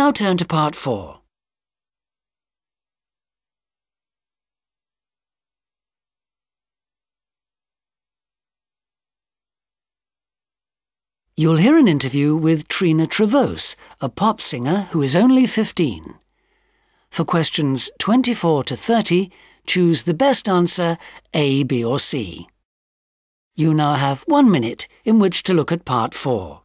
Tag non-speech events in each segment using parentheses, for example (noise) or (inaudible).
Now turn to part four. You'll hear an interview with Trina Travose, a pop singer who is only 15. For questions 24 to 30, choose the best answer A, B, or C. You now have one minute in which to look at part four.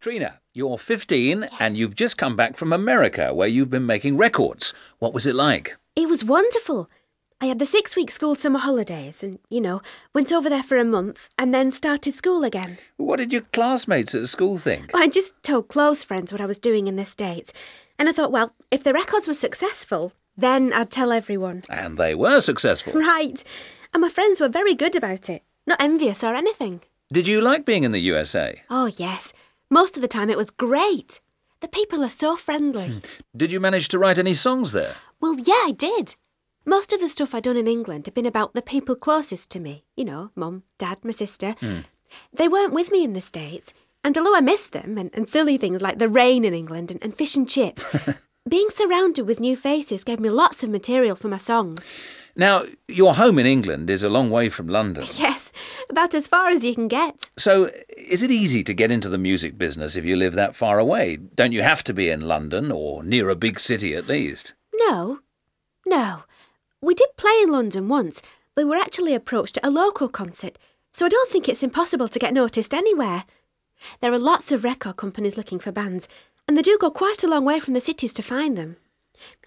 Trina, you're 15 and you've just come back from America where you've been making records. What was it like? It was wonderful. I had the six week school summer holidays and, you know, went over there for a month and then started school again. What did your classmates at school think? I just told close friends what I was doing in the States. And I thought, well, if the records were successful, then I'd tell everyone. And they were successful. Right. And my friends were very good about it, not envious or anything. Did you like being in the USA? Oh, yes. Most of the time it was great. The people are so friendly. Hmm. Did you manage to write any songs there? Well, yeah, I did. Most of the stuff I'd done in England had been about the people closest to me you know, mum, dad, my sister. Mm. They weren't with me in the States, and although I missed them and, and silly things like the rain in England and, and fish and chips, (laughs) being surrounded with new faces gave me lots of material for my songs. Now, your home in England is a long way from London. (laughs) Yes about as far as you can get. So, is it easy to get into the music business if you live that far away? Don't you have to be in London or near a big city at least? No. No. We did play in London once, but we were actually approached at a local concert, so I don't think it's impossible to get noticed anywhere. There are lots of record companies looking for bands, and they do go quite a long way from the cities to find them.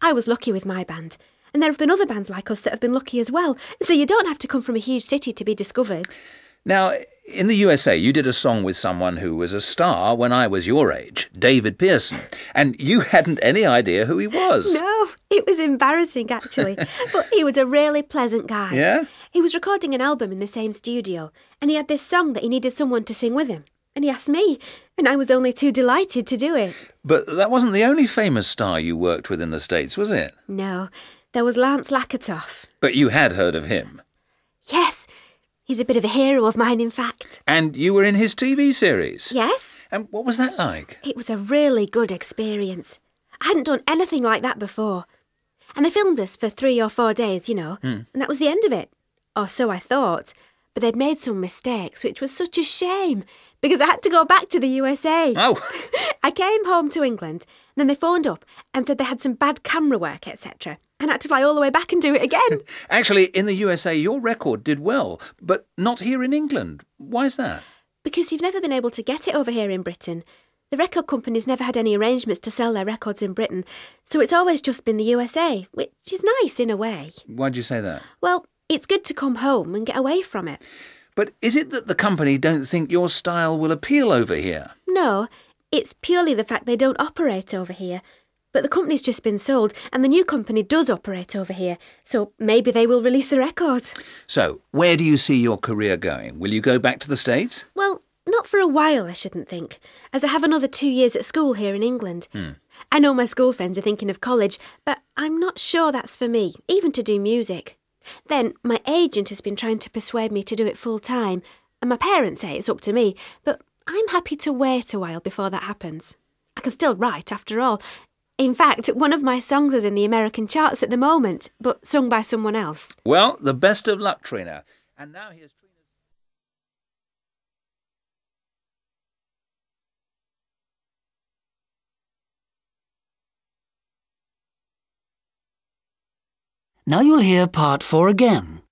I was lucky with my band. And there have been other bands like us that have been lucky as well. So you don't have to come from a huge city to be discovered. Now, in the USA, you did a song with someone who was a star when I was your age, David Pearson, and you hadn't any idea who he was. No, it was embarrassing actually, (laughs) but he was a really pleasant guy. Yeah? He was recording an album in the same studio, and he had this song that he needed someone to sing with him. And he asked me, and I was only too delighted to do it. But that wasn't the only famous star you worked with in the States, was it? No. There was Lance Lakatoff. But you had heard of him? Yes. He's a bit of a hero of mine, in fact. And you were in his TV series? Yes. And what was that like? It was a really good experience. I hadn't done anything like that before. And they filmed us for three or four days, you know, mm. and that was the end of it. Or so I thought. But they'd made some mistakes, which was such a shame because I had to go back to the USA. Oh. (laughs) I came home to England, and then they phoned up and said they had some bad camera work, etc and had to fly all the way back and do it again. (laughs) Actually, in the USA, your record did well, but not here in England. Why is that? Because you've never been able to get it over here in Britain. The record companies never had any arrangements to sell their records in Britain, so it's always just been the USA, which is nice in a way. why do you say that? Well, it's good to come home and get away from it. But is it that the company don't think your style will appeal over here? No, it's purely the fact they don't operate over here. But the company's just been sold, and the new company does operate over here, so maybe they will release the record. So, where do you see your career going? Will you go back to the States? Well, not for a while, I shouldn't think, as I have another two years at school here in England. Hmm. I know my school friends are thinking of college, but I'm not sure that's for me, even to do music. Then, my agent has been trying to persuade me to do it full time, and my parents say it's up to me, but I'm happy to wait a while before that happens. I can still write, after all, in fact, one of my songs is in the American charts at the moment, but sung by someone else. Well, the best of luck, Trina. And now here's Trina. Now you'll hear part four again.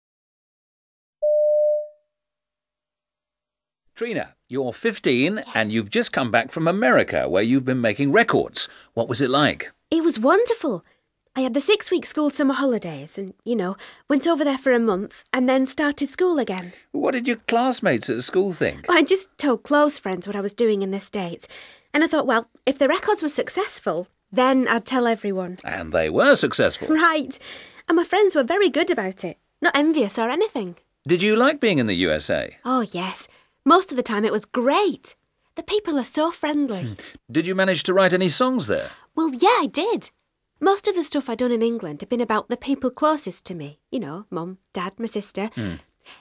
Trina, you're 15 and you've just come back from America where you've been making records. What was it like? It was wonderful. I had the six week school summer holidays and, you know, went over there for a month and then started school again. What did your classmates at school think? I just told close friends what I was doing in the States. And I thought, well, if the records were successful, then I'd tell everyone. And they were successful. Right. And my friends were very good about it, not envious or anything. Did you like being in the USA? Oh, yes. Most of the time it was great. The people are so friendly. Hmm. Did you manage to write any songs there? well, yeah, I did. Most of the stuff I'd done in England had been about the people closest to me. You know, mum, dad, my sister. Hmm.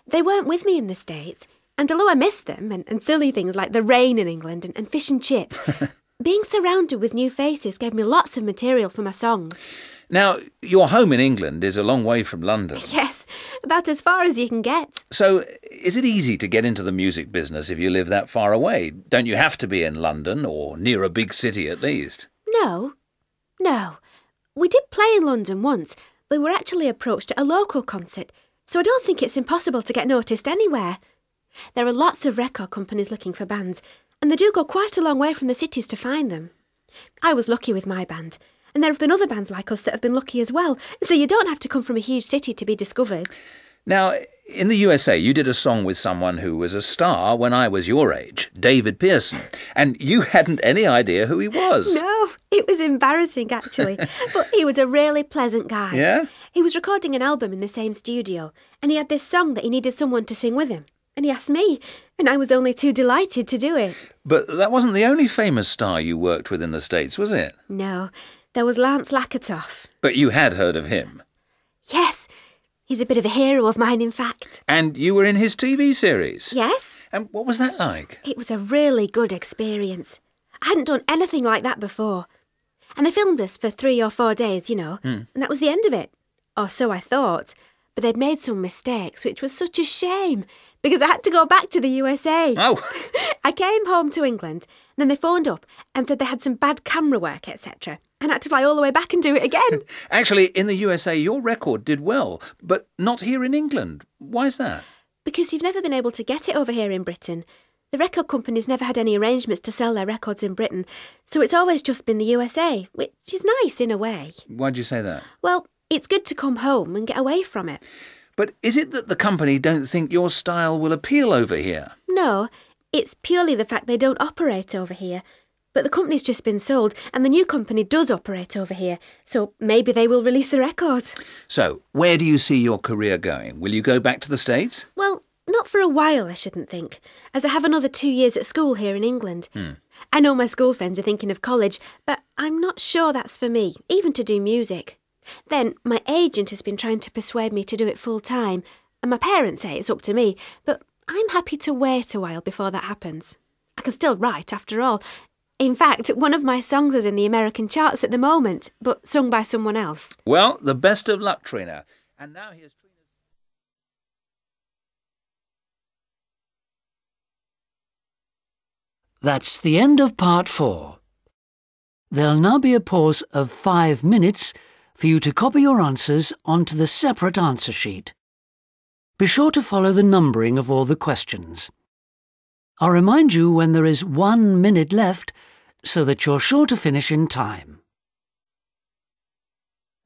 They weren't with me in the States. And although I missed them and, and silly things like the rain in England and, and fish and chips, (laughs) being surrounded with new faces gave me lots of material for my songs. Now, your home in England is a long way from London. (laughs) Yes, about as far as you can get. So, is it easy to get into the music business if you live that far away? Don't you have to be in London or near a big city at least? No, no. We did play in London once, but we were actually approached at a local concert, so I don't think it's impossible to get noticed anywhere. There are lots of record companies looking for bands, and they do go quite a long way from the cities to find them. I was lucky with my band, and there have been other bands like us that have been lucky as well, so you don't have to come from a huge city to be discovered. Now, in the USA, you did a song with someone who was a star when I was your age, David Pearson, and you hadn't any idea who he was. No, it was embarrassing actually, (laughs) but he was a really pleasant guy. Yeah? He was recording an album in the same studio, and he had this song that he needed someone to sing with him. And he asked me, and I was only too delighted to do it. But that wasn't the only famous star you worked with in the States, was it? No, there was Lance Lakatoff. But you had heard of him. Yes, he's a bit of a hero of mine, in fact. And you were in his TV series. Yes, And what was that like? it was a really good experience. I hadn't done anything like that before. And they filmed us for three or four days, you know, hmm. and that was the end of it. Or so I thought. But they'd made some mistakes, which was such a shame because I had to go back to the USA. Oh, (laughs) I came home to England, and then they phoned up and said they had some bad camera work, etc. And had to fly all the way back and do it again. (laughs) actually, in the USA, your record did well, but not here in England. Why is that? because you've never been able to get it over here in Britain. The record companies never had any arrangements to sell their records in Britain, so it's always just been the USA, which is nice in a way. Why do you say that? Well, it's good to come home and get away from it. But is it that the company don't think your style will appeal over here? No, it's purely the fact they don't operate over here. But the company's just been sold, and the new company does operate over here, so maybe they will release the record. So, where do you see your career going? Will you go back to the States? Well, not for a while, I shouldn't think, as I have another two years at school here in England. Hmm. I know my school friends are thinking of college, but I'm not sure that's for me, even to do music. Then, my agent has been trying to persuade me to do it full time, and my parents say it's up to me, but I'm happy to wait a while before that happens. I can still write, after all. In fact, one of my songs is in the American charts at the moment, but sung by someone else. Well, the best of luck, Trina. And now here's Trina. That's the end of part four. There'll now be a pause of five minutes for you to copy your answers onto the separate answer sheet. Be sure to follow the numbering of all the questions. I'll remind you when there is one minute left so that you're sure to finish in time.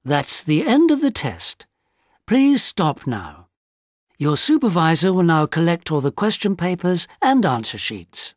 That's the end of the test. Please stop now. Your supervisor will now collect all the question papers and answer sheets.